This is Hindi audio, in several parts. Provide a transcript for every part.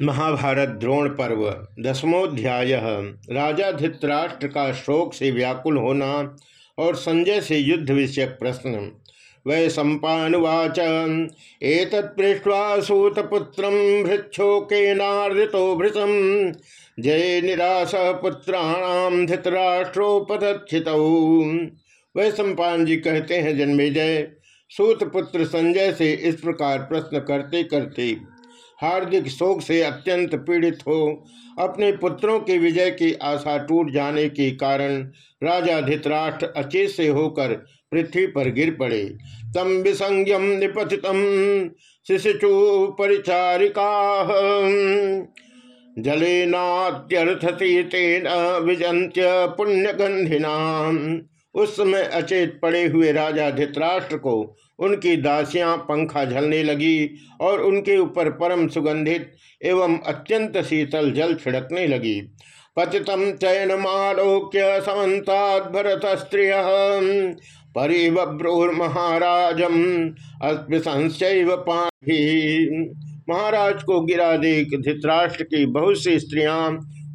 महाभारत द्रोण पर्व, दसमोध्याय। राजा धृतराष्ट्र का शोक से व्याकुल होना और संजय से युद्ध विषयक प्रश्न। वै सम्पावाच एक पृष्ठवा सूतपुत्र भृक्षोकेनार्दितो जय निराश पुत्राणाम धृतराष्ट्रोपदक्षित वै सम्पान जी कहते हैं, जन्मे जय। सूतपुत्र संजय से इस प्रकार प्रश्न करते करते हार्दिक शोक से अत्यंत पीड़ित हो। अपने पुत्रों की विजय की आशा टूट जाने के कारण राजा धित्राष्ट्र अचेत से होकर पृथ्वी पर गिर पड़े। तम विसंज्ञम निपतितम शिशु परिचारिका जलेनात्यर्थसी तेन विजंत्य पुण्यगंधिना उस समय अचेत पड़े हुए राजा धित्राष्ट्र को उनकी दासियाँ पंखा झलने लगी और उनके ऊपर परम सुगंधित एवं अत्यंत शीतल जल छिड़कने लगी। पतितम चयन मालोक्य समन्ताद भरत स्त्रिय परिब्रूर महाराजम संशय महाराज को गिरा देख धृतराष्ट्र की बहुत सी स्त्रियाँ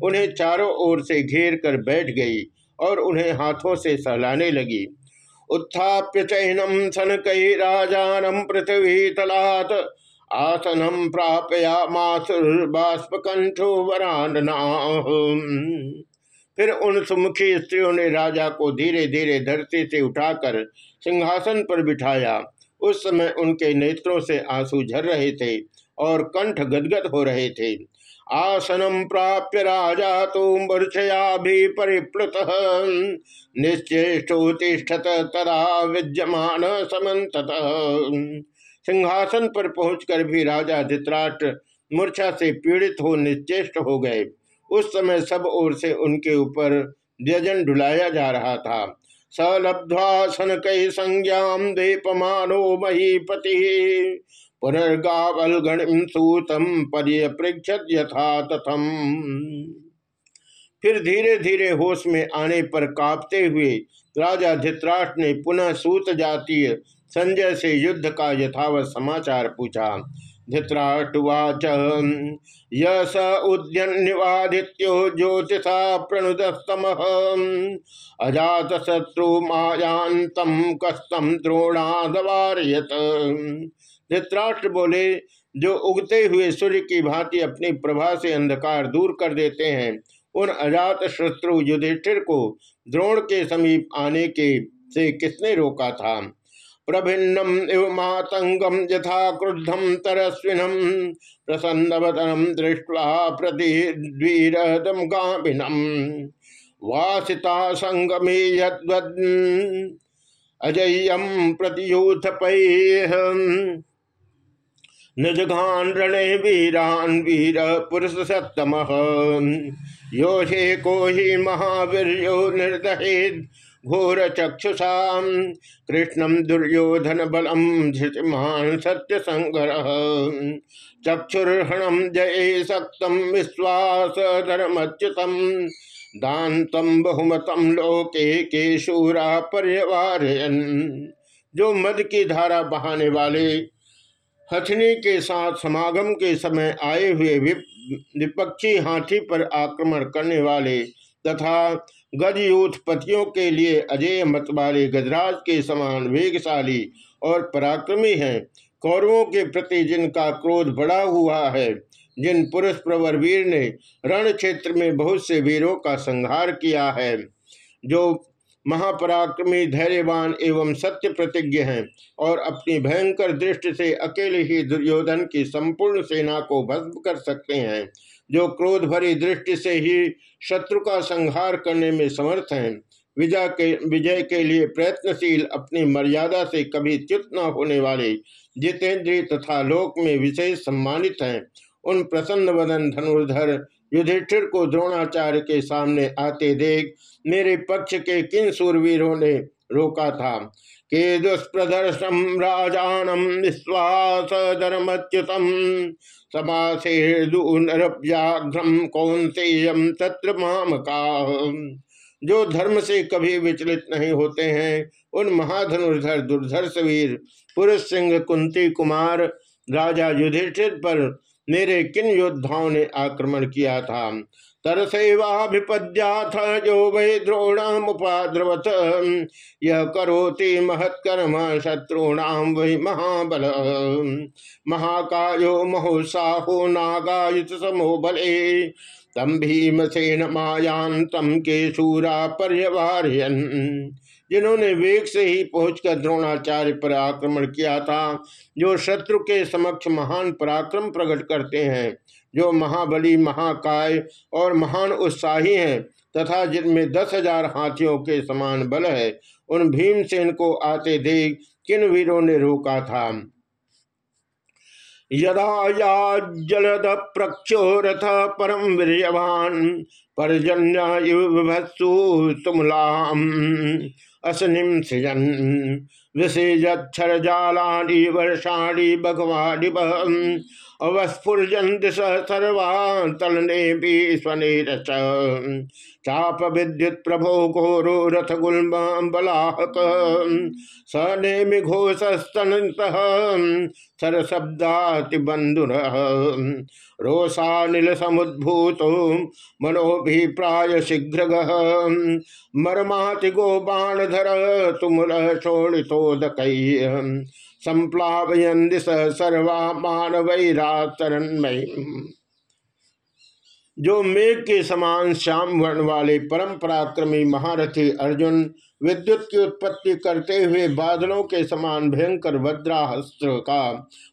उन्हें चारों ओर से घेर कर बैठ गई। और उन्हें हाथों से सहलाने लगी। उत्थाप्य चैनम सन कई राजानम पृथ्वी तलात। आसनम प्रापया मासुर्बाष्पकंठो वरानना फिर उन सुमुखी स्त्रियों ने राजा को धीरे धीरे धरती से उठाकर सिंहासन पर बिठाया। उस समय उनके नेत्रों से आँसू झर रहे थे और कंठ गदगद हो रहे थे। आसनम प्राप्य राजा तो मूर्छया भी परिप्लुत। निश्चेष्टोतिष्ठत तरा विद्यमान समत सिंहासन पर पहुंचकर भी राजा धित्राष्ट्र मूर्छा से पीड़ित हो, निश्चेष्ट हो गए। उस समय सब ओर से उनके ऊपर व्यजन ढुलाया जा रहा था। सन कई संज्ञा दीपमानो महीपति। पुनर्गावलगणिम सूतम यथा तथम। फिर धीरे धीरे होश में आने पर कांपते हुए राजा धित्राष्ट्र ने पुनः सूत जातीय संजय से युद्ध का यथावत समाचार पूछा। धृतराष्ट्रवाच, यस उद्यन्वादित्यो ज्योतिषा प्रणुदस्तम। अजात शत्रु मायांतम कस्तम द्रोणादवारयत। धृतराष्ट्र बोले, जो उगते हुए सूर्य की भांति अपनी प्रभा से अंधकार दूर कर देते हैं, उन अजात शत्रु युधिष्ठिर को द्रोण के समीप आने के से किसने रोका था? प्रभिन्नम इव मातंगम यथा क्रुद्धम तरस्विनम प्रसन्नवतनम दृष्ट्वा प्रतिद्वीरदम गाभिनम वासिता संगमे यद्वद, अजय्यम प्रतियूथ नजघान रणे वीरान वीर पुरुष सत्तम योषे को ही महावीर निर्दहेद घोर चक्षुषा। कृष्णम दुर्योधन बलम धृतिमान सत्य संग्रह चक्षुर्हणम जय सक्तम विश्वास धर्मच्युतम। दातम बहुमतम लोके के शूरा पर्यवारयन। जो मद की धारा बहाने वाले हथनी के साथ समागम के समय आए हुए विपक्षी हाथी पर आक्रमण करने वाले तथा गजयूथपतियों के लिए अजय मत वाले गजराज के समान वेगशाली और पराक्रमी हैं। कौरवों के प्रति जिनका क्रोध बढ़ा हुआ है, जिन पुरुष प्रवर वीर ने रण क्षेत्र में बहुत से वीरों का संहार किया है, जो महापराक्रमी धैर्यवान एवं सत्य प्रतिज्ञ हैं और अपनी भयंकर दृष्टि से अकेले ही दुर्योधन की संपूर्ण सेना को भस्म कर सकते हैं, जो क्रोध भरी दृष्टि से ही शत्रु का संहार करने में समर्थ हैं। विजय के विजय के लिए प्रयत्नशील अपनी मर्यादा से कभी च्युत न होने वाले जितेंद्रीय तथा लोक में विशेष सम्मानित हैं। उन प्रसन्न वदन धनुर्धर युधिष्ठिर को द्रोणाचार्य के सामने आते देख मेरे पक्ष के किन सूरवीरों ने रोका था। के दुष्प्रदर्शम राजानम विश्वास धर्मच्युतम समासेर्दुनरव्याघ्रम कौन से यम तत्र मामका। जो धर्म से कभी विचलित नहीं होते हैं, उन महाधनुर्धर दुर्धर्ष वीर पुरुष सिंह कुंती कुमार, राजा युधिष्ठिर पर मेरे किन योद्धाओं ने आक्रमण किया था? तरसेवाभिपद्याथ जो वै द्रोणमुपाद्रवत यह करोति महत्कर्म शत्रुणाम वही महाबल। महाकायो महोत्साहो नागायुत समो बले। तम भीमसेन मायांतम के सूरा पर्यवार्यन। जिन्होंने वेग से ही पहुंचकर द्रोणाचार्य पर आक्रमण किया था, जो शत्रु के समक्ष महान पराक्रम प्रकट करते हैं, जो महाबली, महाकाय और महान उत्साही हैं, तथा जिनमें दस हज़ार हाथियों के समान बल है, उन भीमसेन को आते देख किन वीरों ने रोका था। यदा या जलद प्रक्षोरथ परम वीरवान पर्जन्यु तुमलाम। असनिम सृजन विषेजक्षरजालानि वर्षाणी भगवानि अवस्फुर्जंत सर्वातलने भी स्वनिरच। चाप विद्युत प्रभो घोरो रथ गुलम बलाहक स नेमि घोषस्तन सरशब्दाति बंधुर रोषानिल समुद्भूत मनोभिप्राय शीघ्र मरमाति गो बाणधर तुमुल शोणितोदक संप्लावयन दिश सर्वा जो मेघ के समान श्याम वर्ण वाले परम पराक्रमी महारथी अर्जुन विद्युत की उत्पत्ति करते हुए बादलों के समान भयंकर वज्राहस्त्र का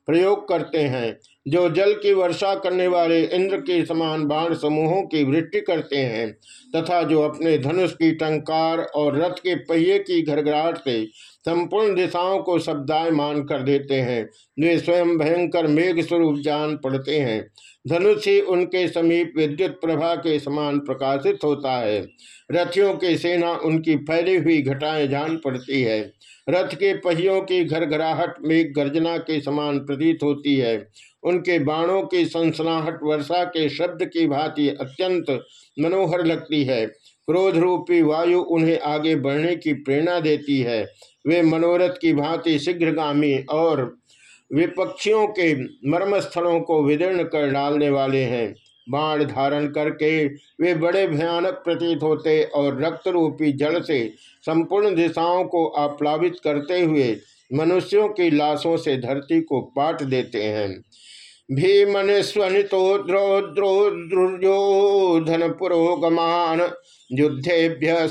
प्रयोग करते हैं जो जल की वर्षा करने वाले इंद्र के समान बाण समूहों की वृत्ति करते हैं, तथा जो अपने धनुष की टंकार और रथ के पहिए की घरघराहट से संपूर्ण दिशाओं को शब्दायमान कर देते हैं, वे स्वयं भयंकर मेघ स्वरूप जान पड़ते हैं। धनुष ही उनके समीप विद्युत प्रभा के समान प्रकाशित होता है। रथियों की सेना उनकी फैली हुई घटाएँ जान पड़ती है। रथ के पहियों की घरघराहट में गर्जना के समान प्रतीत होती है। उनके बाणों की संसनाहट वर्षा के शब्द की भांति अत्यंत मनोहर लगती है। क्रोध रूपी वायु उन्हें आगे बढ़ने की प्रेरणा देती है। वे मनोरथ की भांति शीघ्रगामी और विपक्षियों के मर्मस्थलों को विदीर्ण कर डालने वाले हैं। बाण धारण करके वे बड़े भयानक प्रतीत होते और रक्त रूपी जल से संपूर्ण दिशाओं को आप्लावित करते हुए मनुष्यों की लाशों से धरती को पाट देते हैं। भीमनिस्वनितो द्रोद्रोद्रोधन पुरोगमान युद्धेभ्य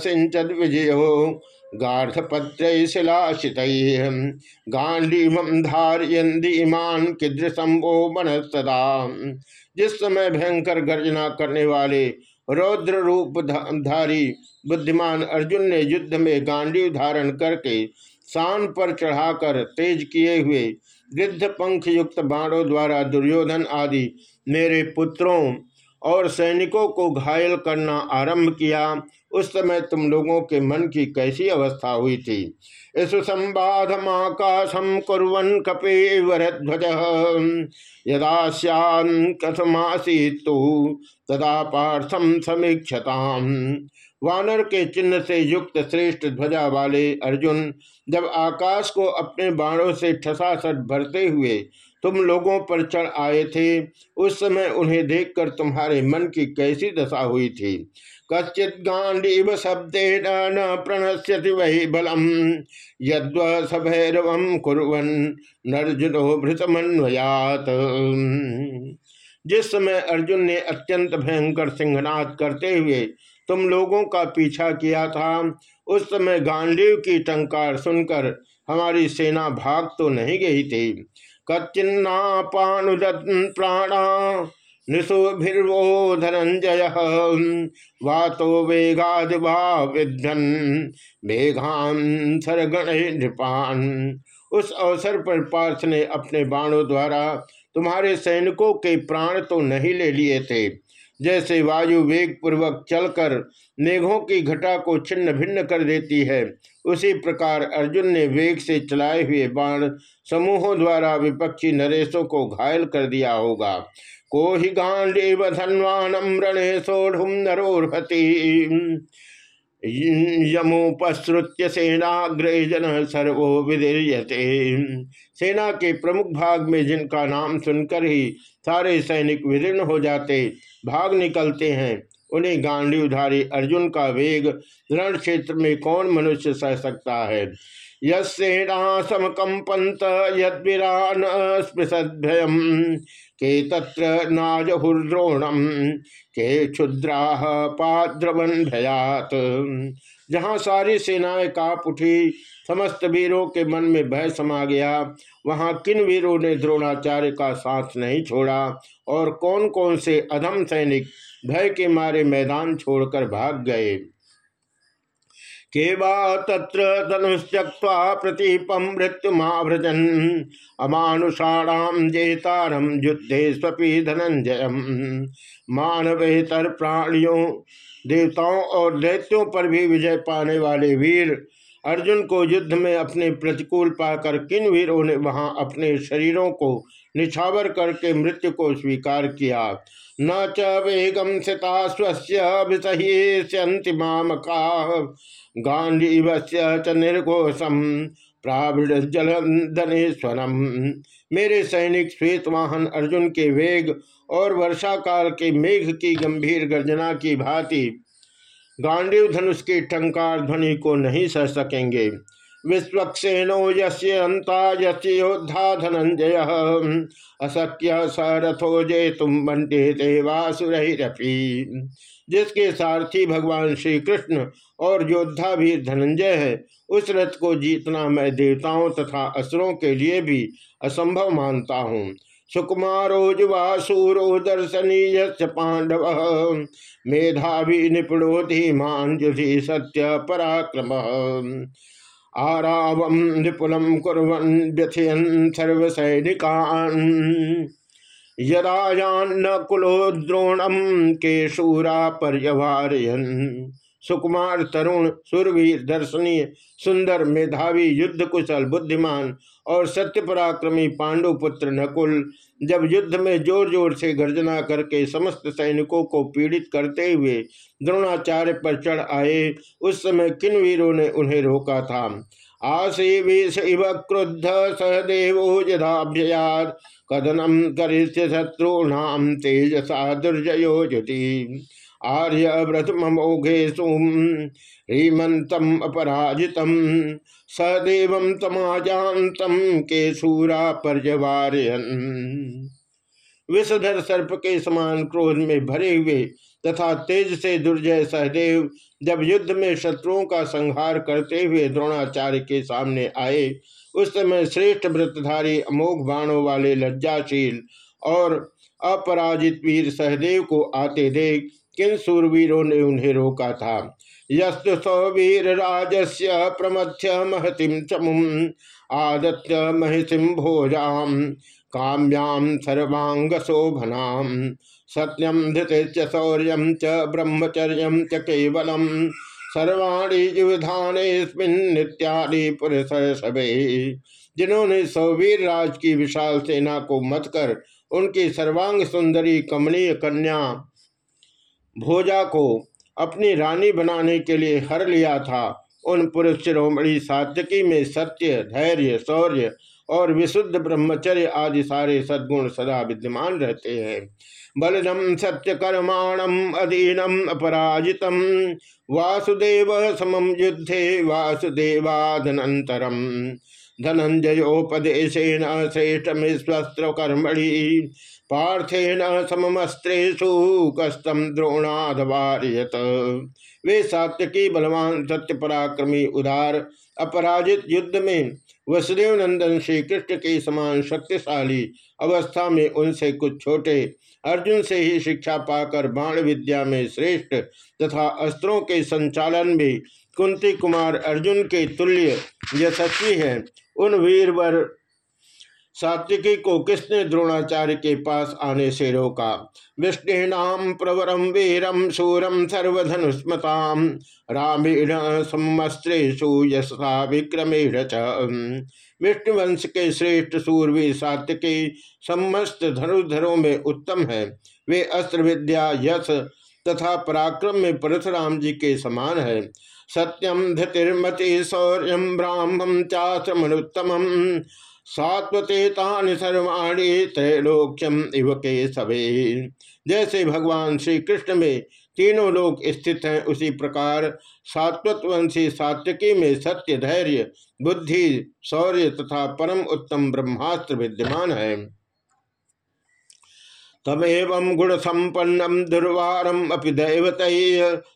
विजयो गार्धपत्र शिलाशित गांडीम धारयन्दीमान किदृशंभो सदा जिस समय भयंकर गर्जना करने वाले रौद्र रूप धारी बुद्धिमान अर्जुन ने युद्ध में गांडी धारण करके शान पर चढ़ाकर तेज किए हुए गिद्ध पंख युक्त बाणों द्वारा दुर्योधन आदि मेरे पुत्रों और सैनिकों को घायल करना आरंभ किया। उस समय तुम लोगों के मन की कैसी अवस्था हुई थी? इस संबाधमाकाशम कुरन कपे वरध्वज। यदा कथमासी तो तदा पार्थम समीक्षताम। वानर के चिन्ह से युक्त श्रेष्ठ ध्वजा वाले अर्जुन जब आकाश को अपने बाणों से ठसासट भरते हुए तुम लोगों पर चढ़ आए थे। उस समय उन्हें देखकर तुम्हारे मन की कैसी दशा हुई थी। कच्चित गांडीव शब्दे न प्रणश्यति वही बलम। यद्वैरव कुरन नर्जुनो भृतमन्वयात। जिस समय अर्जुन ने अत्यंत भयंकर सिंहनाद करते हुए तुम लोगों का पीछा किया था, उस समय गांडीव की टंकार सुनकर हमारी सेना भाग तो नहीं गई थी। कच्चिन्ना प्राणा निशुभिर्वो धनंजय वातो वेगाद वा विध्यन मेघान नृपान उस अवसर पर पार्थ ने अपने बाणों द्वारा तुम्हारे सैनिकों के प्राण तो नहीं ले लिए थे। जैसे वायु वेग पूर्वक चलकर मेघों की घटा को छिन्न भिन्न कर देती है। उसी प्रकार अर्जुन ने वेग से चलाए हुए बाण समूहों द्वारा विपक्षी नरेशों को घायल कर दिया होगा। को ही गांड धनवान रणे सोढ़ यमुपसृत्य सेनाग्रे जन सर्वो विदीर्यते सेना के प्रमुख भाग में जिनका नाम सुनकर ही सारे सैनिक विदीर्ण हो जाते, भाग निकलते हैं। उन्हें गांडीवधारी अर्जुन का वेग रण क्षेत्र में कौन मनुष्य सह सकता है? यसेना समकंपंत यदीरान स्पृशद्भयम के तत्र नाजहुर्द्रोणम, के क्षुद्रा पाद्रवन भयात जहाँ सारी सेनाएँ काप उठी, समस्त वीरों के मन में भय समा गया, वहाँ किन वीरों ने द्रोणाचार्य का साथ नहीं छोड़ा? और कौन कौन से अधम सैनिक भय के मारे मैदान छोड़कर भाग गए? केवा तत्र धनुष्यक्वा प्रतीपम मृत्युमाभ्रजन अमानुषाणाम जेतारम युद्धे स्वपी धनंजय मानवेतर प्राणियों देवताओं और दैत्यों पर भी विजय पाने वाले वीर अर्जुन को युद्ध में अपने प्रतिकूल पाकर किन वीरों ने वहाँ अपने शरीरों को निछावर करके मृत्यु को स्वीकार किया? न च वेगम सिता स्वस्यंतिमामका गांडीव च निर्घोषम प्रावृढ़ जलधनेश्वरम मेरे सैनिक, श्वेत वाहन अर्जुन के वेग और वर्षा काल के मेघ की गंभीर गर्जना की भांति गांडीव धनुष के टंकार ध्वनि को नहीं सह सकेंगे। विश्वक्सेनो यंता योद्धा धनंजय अशक्य सरथो जे तुम बंटे देवासुरपी जिसके सारथी भगवान श्री कृष्ण और योद्धा भी धनंजय है, उस रथ को जीतना मैं देवताओं तथा असुरों के लिए भी असंभव मानता हूँ। सुकुमारो जुवासूरो दर्शनीय पांडव। मेधावी निपुणो धीमान जुधि सत्य पराक्रम। आरावम विपुलम कुरन व्यथयन सर्वसैनिकान। यदायान्न कुलोद्रोणम के शूरा पर्यवारयन सुकुमार तरुण, सुरवीर, दर्शनीय, सुंदर, मेधावी युद्ध कुशल बुद्धिमान और सत्य पराक्रमी पांडुपुत्र नकुल जब युद्ध में ज़ोर ज़ोर से गर्जना करके समस्त सैनिकों को पीड़ित करते हुए द्रोणाचार्य पर चढ़ आए, उस समय किन वीरों ने उन्हें रोका था? आशीष इव क्रुद्ध सहदेवो यदाभ्ययात कदनम करिष्य तेजसा दुर्जयो जुति आर्य व्रतमोघे सुम हीमंतम अपराजितम सदेव तमाजातम के सूरा पर्यवारयन विषधर सर्प के समान क्रोध में भरे हुए तथा तेज से दुर्जय सहदेव जब युद्ध में शत्रुओं का संहार करते हुए द्रोणाचार्य के सामने आए, उस समय श्रेष्ठ व्रतधारी, अमोघ बाणों वाले लज्जाशील और अपराजित वीर सहदेव को आते देख किन सूरवीरों ने उन्हें रोका था? यस्तु सौवीर राजस्य प्रमथ्य महतिम चमुम आदत्य महिषिम भोजाम काम्याम सर्वांग शोभनाम सत्यम धृत शौर्य च ब्रह्मचर्य च केवलम सर्वाणी नित्यादि पुरुष जिन्होंने सौवीर राज की विशाल सेना को मत कर, उनकी सर्वांग सुंदरी कमनीय कन्या भोजा को अपनी रानी बनाने के लिए हर लिया था। उन पुरुष शिरोमणि सात्यकी में सत्य, धैर्य, शौर्य और विशुद्ध ब्रह्मचर्य आदि सारे सद्गुण सदा विद्यमान रहते हैं। बलनम सत्य कर्माणम अधीनम अपराजितम। वासुदेव समम युद्धे वासुदेवादनंतरम धनंजयोपदेशेन श्रेष्ठमिस्वस्त्र कर्मणि पार्थेन सममस्त्रेशु कस्तम द्रोणाधवार्यत वे सात्यकी बलवान सत्य पराक्रमी उदार, अपराजित युद्ध में वसुदेव नंदन श्री कृष्ण के समान शक्तिशाली अवस्था में उनसे कुछ छोटे, अर्जुन से ही शिक्षा पाकर बाण विद्या में श्रेष्ठ तथा अस्त्रों के संचालन में कुंती कुमार अर्जुन के तुल्य यशस्वी हैं। उन वीरवर सात्विकी को किसने द्रोणाचार्य के पास आने से रोका? विष्णुनाम प्रवरम वीरम शूरम सर्वधनुस्मताम रामीण समस्त्रेशु यशा विक्रमेण विष्णुवंश के श्रेष्ठ सूरवीर सात्विकी समस्त धनुधरों में उत्तम है। वे अस्त्र विद्या यश तथा पराक्रम में परशुराम जी के समान है। सत्यम धतिर्मति शौर्य ब्राह्मण चाश्रमनुत्तम सात्वते तानि सर्वाणी त्रैलोक्यम इव के सवे जैसे भगवान श्री कृष्ण में तीनों लोक स्थित हैं, उसी प्रकार सात्वतवंशी सात्विकी में सत्य धैर्य बुद्धि, शौर्य तथा परम उत्तम ब्रह्मास्त्र विद्यमान है। तमेव गुण संपन्नम दुर्वारम अपि दैवत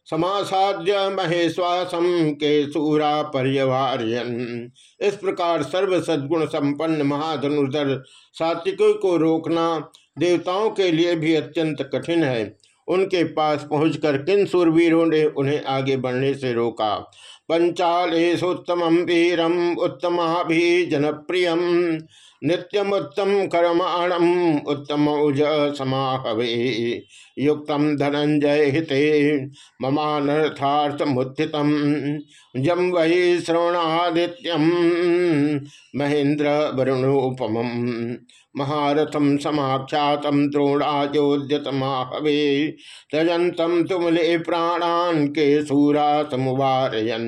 समासाद्य महेश्वासम के सूरा पर्यवार्यन इस प्रकार सर्व सद्गुण संपन्न महाधनुर्धर सात्विकों को रोकना देवताओं के लिए भी अत्यंत कठिन है। उनके पास पहुंचकर किन सुरवीरों ने उन्हें आगे बढ़ने से रोका? पंचालेशोत्तम वीरम उत्तमाभि जनप्रियम नित्यमुत्तम कर्माणम उत्तम उज समाहवे। युक्त धनंजय हिते ममानर्थार्थमुत्थित जम वही श्रवणादित्यम। महेंद्र वरुणोपम महारथम समाख्यात द्रोणायोद्यतमाहवे तजंतम तुमले प्राणान के सूरा समुवारयन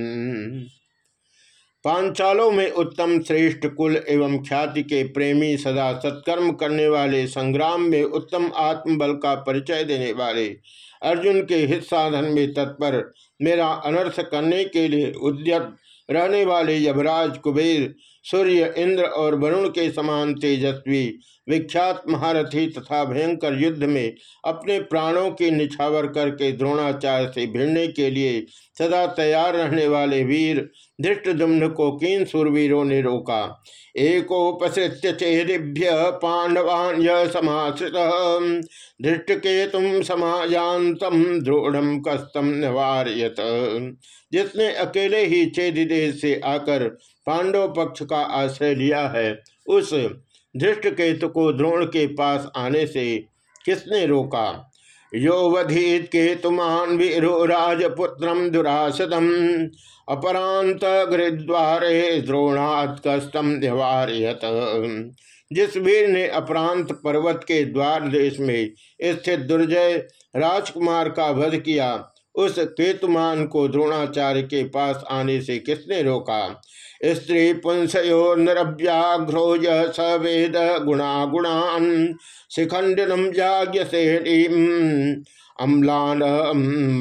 पांचालों में उत्तम श्रेष्ठ कुल एवं ख्याति के प्रेमी सदा सत्कर्म करने वाले, संग्राम में उत्तम आत्मबल का परिचय देने वाले, अर्जुन के हित साधन में तत्पर, मेरा अनर्थ करने के लिए उद्यत रहने वाले यभराज कुबेर, सूर्य इंद्र और वरुण के समान तेजस्वी, विख्यात महारथी तथा भयंकर युद्ध में अपने प्राणों की निछावर करके द्रोणाचार्य से भिड़ने के लिए सदा तैयार रहने वाले वीर धृष्टुम्न को किन सुरवीरों ने रोका। एकोपसृत्य चेरिभ्य पांडवान समाश्रित। धृष्ट के तुम समायांतम द्रोढ़ कस्तम निवार्यत। जिसने अकेले ही चेदिदेश से आकर पांडव पक्ष का आश्रय लिया है, उस धृष्ट केतु को द्रोण के पास आने से किसने रोका? यो वधीत केतुमान वीरो राजपुत्र दुरासदम अपरांत गृद्वारे द्रोणात् कष्टम निवारयत। जिस वीर ने अपरांत पर्वत के द्वार देश में स्थित दुर्जय राजकुमार का वध किया उस केतुमान को द्रोणाचार्य के पास आने से किसने रोका? स्त्री पुंसयो नरव्याघ्रो सवेद गुणा गुणान शिखंडनम जाग्य अम्लान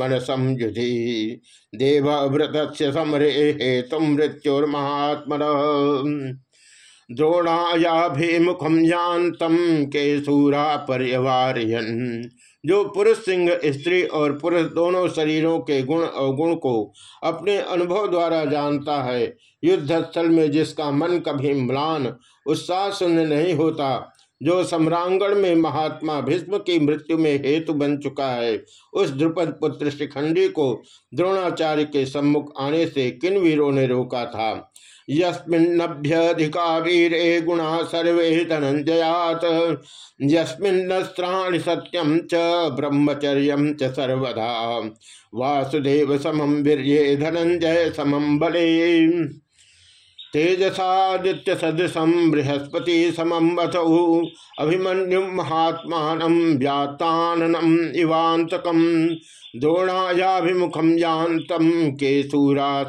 मनसम युधि। देवव्रत समरे हेतु मृत्युर्महात्म द्रोणायाभिमुखम यान्तम के सूरा पर्यवारयन। जो पुरुष सिंह, स्त्री और पुरुष दोनों शरीरों के गुण अवगुण को अपने अनुभव द्वारा जानता है। युद्ध स्थल में जिसका मन कभी म्लान, उत्साह शून्य नहीं होता, जो सम्रांगण में महात्मा भीष्म की मृत्यु में हेतु बन चुका है, उस द्रुपद पुत्र शिखंडी को द्रोणाचार्य के सम्मुख आने से किन वीरों ने रोका था? यस्मिन्नभ्यधिका वीरे गुणा सर्वे धनंजयात यस्मिन्नस्त्राणि सत्यम च, ब्रह्मचर्य च सर्वदा। वासुदेव समम वीर्ये धनंजय समम बले। तेजसादित्य सदृशम बृहस्पति समम अथौ अभिमन्यु महात्मा व्याताननम इवांतकम द्रोणायाभिमुखम यान्तम के सूरा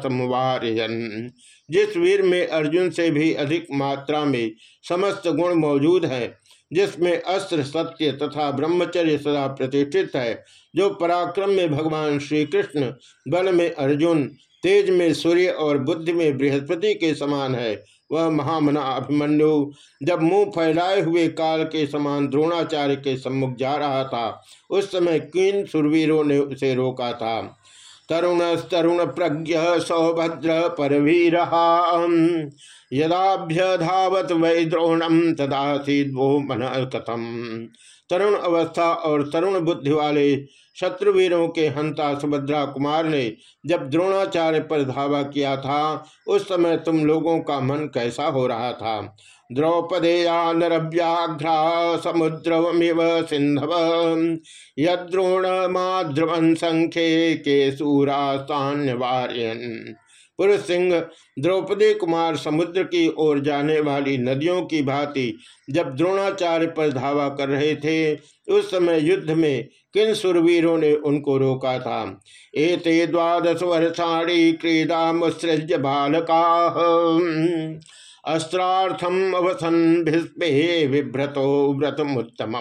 जिस वीर में अर्जुन से भी अधिक मात्रा में समस्त गुण मौजूद हैं, जिसमें अस्त्र, सत्य तथा ब्रह्मचर्य सदा प्रतिष्ठित है, जो पराक्रम में भगवान श्री कृष्ण बल में अर्जुन, तेज में सूर्य और बुद्धि में बृहस्पति के समान है। वह महामना अभिमन्यु, जब मुँह फैलाए हुए काल के समान द्रोणाचार्य के सम्मुख जा रहा था, उस समय किन सुरवीरों ने उसे रोका था। तरुण तरुण प्रज्ञ सौभद्र परवीर। यदाभ्य धावत वै द्रोणम तदासीद वो मन कथम। तरुण अवस्था और तरुण बुद्धि वाले शत्रुवीरों के हंता सुभद्रा कुमार ने जब द्रोणाचार्य पर धावा किया था, उस समय तुम लोगों का मन कैसा हो रहा था? द्रौपदेया नरव्याघ्रा समुद्रमिव सिंधव यद्रोण माध्रुवन संख्ये के सूरास्तान्यवार्यन पुरुष सिंह द्रौपदी कुमार समुद्र की ओर जाने वाली नदियों की भांति जब द्रोणाचार्य पर धावा कर रहे थे, उस समय युद्ध में किन सुरवीरों ने उनको रोका था? एते द्वादश वर्षाणी क्रीडा मुसृज बालका। अस्त्रार्थम अवसन भीष्मे विभ्रतो व्रतमुत्तम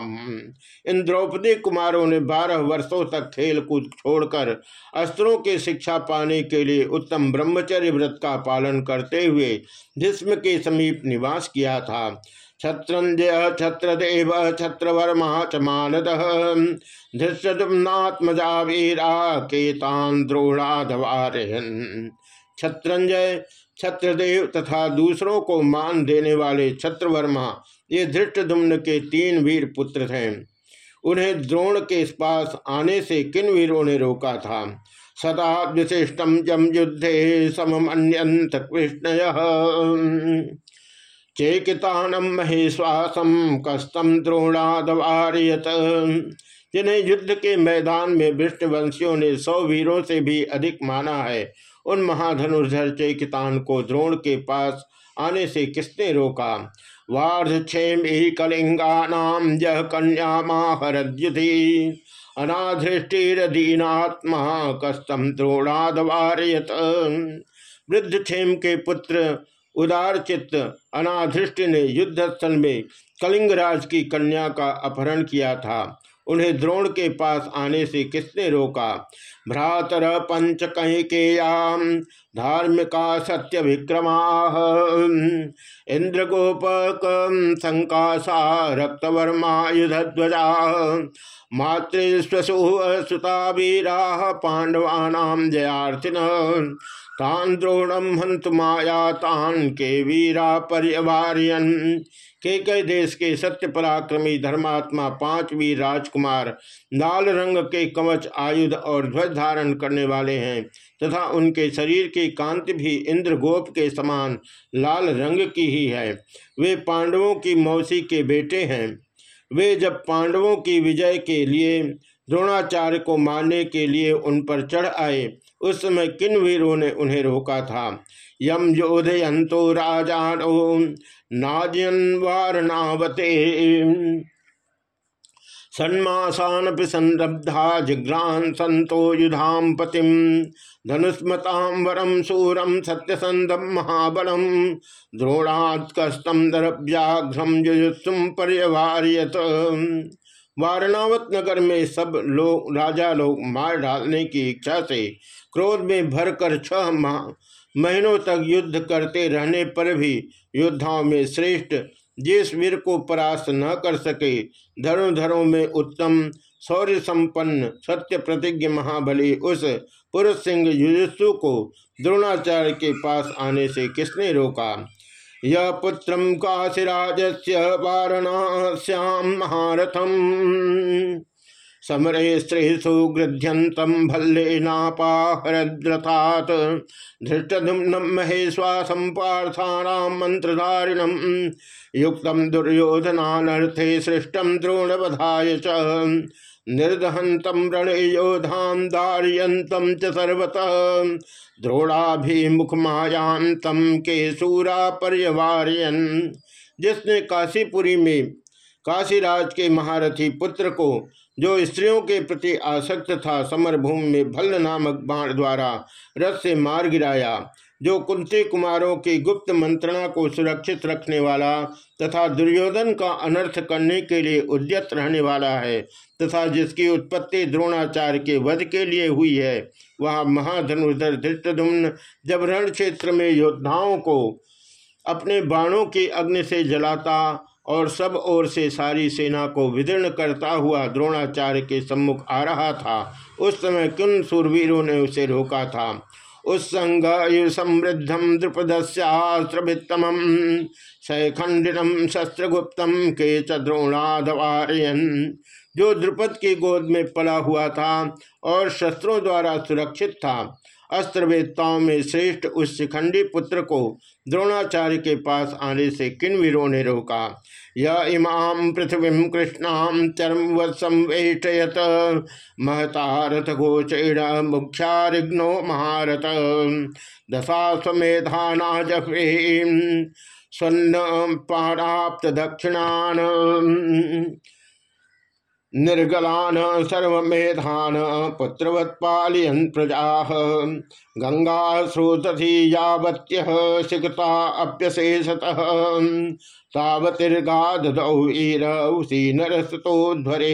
इन द्रौपदी कुमारों ने बारह वर्षों तक खेल कूद छोड़कर अस्त्रों की शिक्षा पाने के लिए उत्तम ब्रह्मचर्य व्रत का पालन करते हुए भीष्म के समीप निवास किया था। छत्रंजय, छत्रदेव, छत्रवर्मा च मानद। धृष्टुम्नात्मजा वीरा केतान द्रोणाधवारहन छत्रंजय छत्रदेव तथा दूसरों को मान देने वाले छत्रवर्मा, ये धृष्टुम्न के तीन वीर पुत्र थे। उन्हें द्रोण के पास आने से किन वीरों ने रोका था? सदा विशिष्टम जम युद्धे समन्यंत कृष्ण चेकितानम महेश्वासम कस्तम द्रोणादवारियत। जिन्हें युद्ध के मैदान में वंशियों ने सौ वीरों से भी अधिक माना है उन महाधनुर्धर चैकितान को द्रोण के पास आने से किसने रोका? वार्धक्षेम कलिंगा नाम जह कन्या माहरद्युधि अनाधृष्टिरदीनात्मा कस्तम द्रोणादवारयत। वृद्ध क्षेम के पुत्र उदार चित्त अनाधृष्टि ने युद्ध स्थल में कलिंगराज की कन्या का अपहरण किया था। उन्हें द्रोण के पास आने से किसने रोका? भ्रातर पंच कैकेयाम धार्मिका सत्य विक्रमा इंद्रगोपक संकाशा रक्तवर्मा युधध्वजा मातृस्वसु सुता वीरा पांडवानाम जयार्थिन। तान द्रोणम हंत माया, तान के वीरा पर्यवार्यन के कई देश के सत्य पराक्रमी धर्मात्मा पाँच वीर राजकुमार लाल रंग के कवच, आयुध और ध्वज धारण करने वाले हैं तथा उनके शरीर की कांति भी इंद्रगोप के समान लाल रंग की ही है। वे पांडवों की मौसी के बेटे हैं। वे जब पांडवों की विजय के लिए द्रोणाचार्य को मारने के लिए उन पर चढ़ आए, उस समय किन वीरों ने उन्हें रोका था? यम योधयंतो राजानो नाजन वारणावते सन्मासान संरब्धा जिग्रान संतो युधाम पतिम धनुष्मताम वरम सूरम सत्यसंदम महाबलम द्रोणात् कस्तम दरव्याघ्रम जुजुत्सुम पर्यवार्यत। वारणावत नगर में सब लोग राजा लोग मार डालने की इच्छा से क्रोध में भरकर छह माह महीनों तक युद्ध करते रहने पर भी योद्धाओं में श्रेष्ठ जिस वीर को परास्त न कर सके। धरोधरों में उत्तम शौर्य संपन्न सत्य प्रतिज्ञ महाबली उस पुरुष सिंह युजस्सु को द्रोणाचार्य के पास आने से किसने रोका? यह पुत्र काशीराज से वारणाश्याम महारथम। समरे स्त्रीसु गृध्यंतम भल्लेनापाहरद्रथात् धृष्टधुम्नम महेश्वासम पार्थानाम मंत्रधारिणम युक्त दुर्योधनानर्थे सृष्टम द्रोणवधाय च। निर्दहंतम रण योधाम दारियंतम च सर्वतः। द्रोणाभिमुखमायांतम के सूरा पर्यवार्यन जिसने काशीपुरी में काशीराज के महारथी पुत्र को जो स्त्रियों के प्रति आसक्त था, समर भूमि में भल्ल नामक बाण द्वारा रथ से मार गिराया, जो कुंती कुमारों की गुप्त मंत्रणा को सुरक्षित रखने वाला तथा दुर्योधन का अनर्थ करने के लिए उद्यत रहने वाला है तथा जिसकी उत्पत्ति द्रोणाचार्य के वध के लिए हुई है, वह महाधनुधर धृष्टुम्न जब रण क्षेत्र में योद्धाओं को अपने बाणों की अग्नि से जलाता और सब ओर से सारी सेना को विदीर्ण करता हुआ द्रोणाचार्य के सम्मुख आ रहा था। उस समय किन सुरवीरों ने उसे रोका था? उत्संग समृद्धम द्रुपदस्यास्त्रभित्तम सैखंडिनम शस्त्रगुप्तम के द्रोणाधवारयन जो द्रुपद की गोद में पला हुआ था और शस्त्रों द्वारा सुरक्षित था। अस्त्रवेदताओं में श्रेष्ठ उस शिखंडी पुत्र को द्रोणाचार्य के पास आने से किन वीरों ने रोका? य इमां पृथ्वी कृष्णां महता महतारथ घोषेण मुख्यारिघ्नो महारथ। दशाश्वेधाना जह्वे स्वर्ण पाराप्त दक्षिणान। निर्गलान सर्वेधान पुत्रवत्पालयन प्रजा। गंगा स्रोतथी यावत्य सिकता अप्यशेषत। तावतिर्गादौसी नरस्तोध्वरे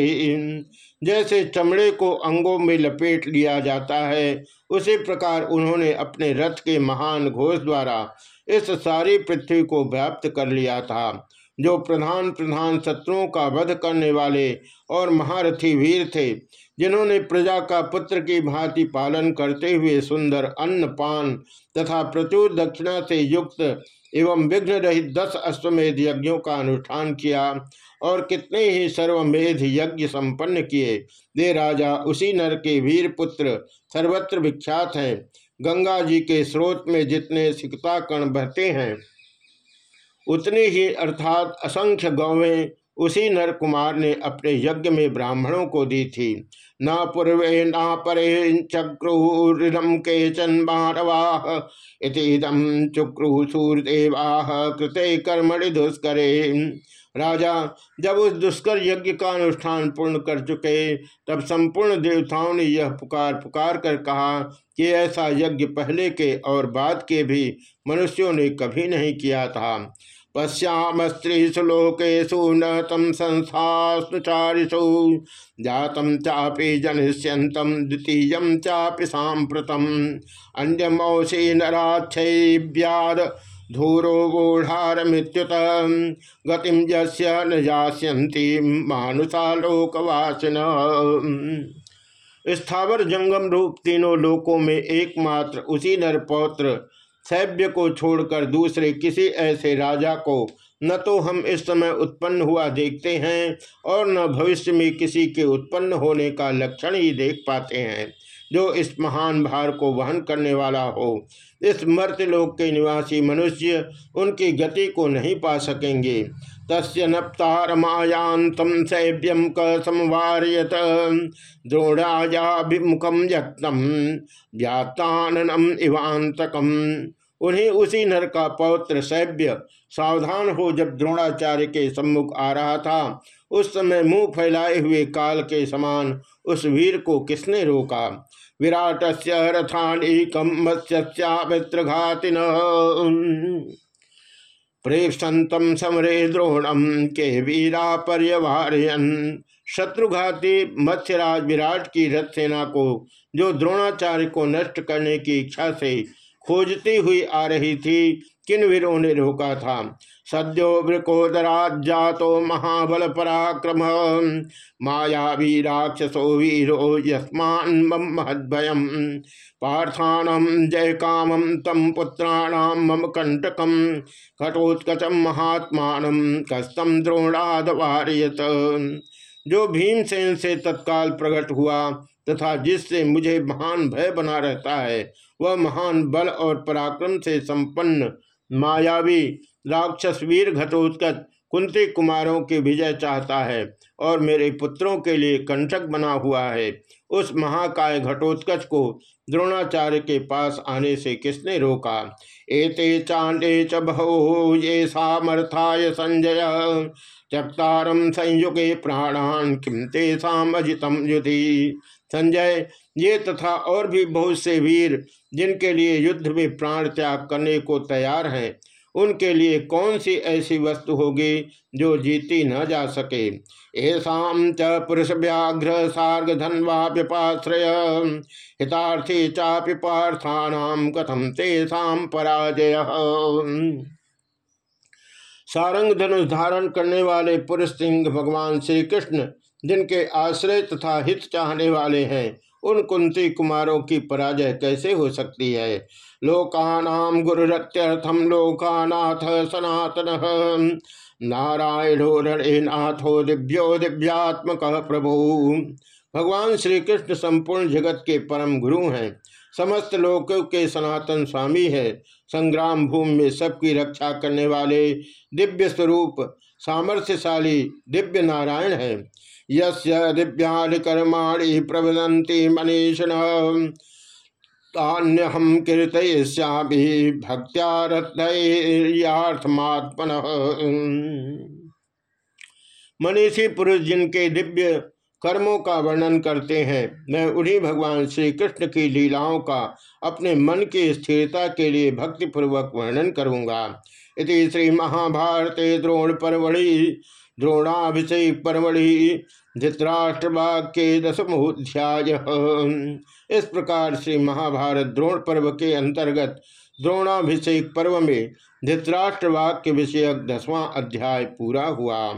जैसे चमड़े को अंगों में लपेट लिया जाता है, उसी प्रकार उन्होंने अपने रथ के महान घोष द्वारा इस सारी पृथ्वी को व्याप्त कर लिया था। जो प्रधान प्रधान शत्रुओं का वध करने वाले और महारथी वीर थे, जिन्होंने प्रजा का पुत्र की भांति पालन करते हुए सुंदर अन्न पान तथा प्रचुर दक्षिणा से युक्त एवं विघ्न रहित दस अश्वमेध यज्ञों का अनुष्ठान किया और कितने ही सर्वमेध यज्ञ संपन्न किए। वे राजा उसी नर के वीर पुत्र सर्वत्र विख्यात हैं। गंगा जी के स्रोत में जितने सिकता कण बहते हैं उतनी ही अर्थात असंख्य गौवें उसी नर कुमार ने अपने यज्ञ में ब्राह्मणों को दी थी। न पूर्वे न परे चक्रुम के चन्मारवाह इतम चुक्रु सूर्यदेवाह कृते कर्मणि दुष्करे। राजा, जब उस दुष्कर यज्ञ का अनुष्ठान पूर्ण कर चुके, तब संपूर्ण देवताओं ने यह पुकार पुकार कर कहा कि ऐसा यज्ञ पहले के और बाद के भी मनुष्यों ने कभी नहीं किया था। पश्याम स्त्रीषु लोकेशु न तम संस्थाचारिषु जातम चापि जनिष्यंतम द्वितीय चापि सांप्रतम अन्यमौषी नराक्षव्याद धूरो गूढ़ारमित्युत। गतिम जस्य न जास्यन्ति मानुषा लोकवासिन। स्थावर जंगम रूप तीनों लोकों में एकमात्र उसी नर सैभ्य को छोड़कर दूसरे किसी ऐसे राजा को न तो हम इस समय उत्पन्न हुआ देखते हैं और न भविष्य में किसी के उत्पन्न होने का लक्षण ही देख पाते हैं, जो इस महान भार को वहन करने वाला हो। इस मर्त्यलोक के निवासी मनुष्य उनकी गति को नहीं पा सकेंगे। तस्य नप्तारमायांतम सैभ्यम क उन्हें उसी नर का पौत्र सैभ्य सावधान हो जब द्रोणाचार्य के सम्मुख आ रहा था। उस समय मुँह फैलाए हुए काल के समान उस वीर को किसने रोका? विराट से रथानीकम मत्स्यामित्रघातिन प्रेक्षतम समरे द्रोणम के वीरा पर्यवहारयन शत्रुघाती मत्स्यराज विराट की रथ सेना को, जो द्रोणाचार्य को नष्ट करने की इच्छा से खोजती हुई आ रही थी, किन वीरों ने रोका था? सद्यो वृकोदराजातो महाबल पराक्रम मायावी राक्षसो वीरो यस्मान पार्थानम जय कामम तम पुत्राणाम मम कंटकम घटोत्कचम महात्मान कस्तम द्रोणादवार्यत। जो भीमसेन से तत्काल प्रकट हुआ तथा जिससे मुझे महान भय बना रहता है, वह महान बल और पराक्रम से संपन्न मायावी राक्षस वीर घटोत्कच कुंती कुमारों की विजय चाहता है और मेरे पुत्रों के लिए कंटक बना हुआ है। उस महाकाय घटोत्कच को द्रोणाचार्य के पास आने से किसने रोका? एते चांडे च ये सामर्थाय संजय। त्यक्तारम संयुगे प्राणान किम तेषाम अजितम युधि। संजय, ये तथा और भी बहुत से वीर, जिनके लिए युद्ध में प्राण त्याग करने को तैयार हैं उनके लिए कौन सी ऐसी वस्तु होगी जो जीती न जा सके? ऐसा च पुरुष व्याघ्र सार्ग धनवा व्यपाश्रय हितार्थी चापि पार्थानाम कथम तेषा पराजय? सारंग धनुष धारण करने वाले पुरुष सिंह भगवान श्री कृष्ण जिनके आश्रय तथा हित चाहने वाले हैं उन कुंती कुमारों की पराजय कैसे हो सकती है? लोकानाम गुरुरत्यर्थम, लोकानाथ सनातन। नारायणो रणेनाथो नाथो दिव्यो दिव्यात्मक प्रभु। भगवान श्री कृष्ण संपूर्ण जगत के परम गुरु हैं। समस्त लोकों के सनातन स्वामी है। संग्राम भूमि में सबकी रक्षा करने वाले दिव्य स्वरूप, सामर्थ्यशाली दिव्य नारायण है। यस्य दिव्यानि मनीषिण। तान्यहम कीर्तयिष्यामि मनीषी पुरुष जिनके दिव्य कर्मों का वर्णन करते हैं, मैं उन्हीं भगवान श्री कृष्ण की लीलाओं का अपने मन की स्थिरता के लिए भक्तिपूर्वक वर्णन करूँगा। इति श्री महाभारते द्रोण परवड़ी द्रोणाभिषेक परवड़ी धृतराष्ट्रवाक्य दसमोध्याय इस प्रकार से महाभारत द्रोण पर्व के अंतर्गत द्रोणाभिषेक पर्व में धृतराष्ट्रवाक्य विषयक दसवां अध्याय पूरा हुआ।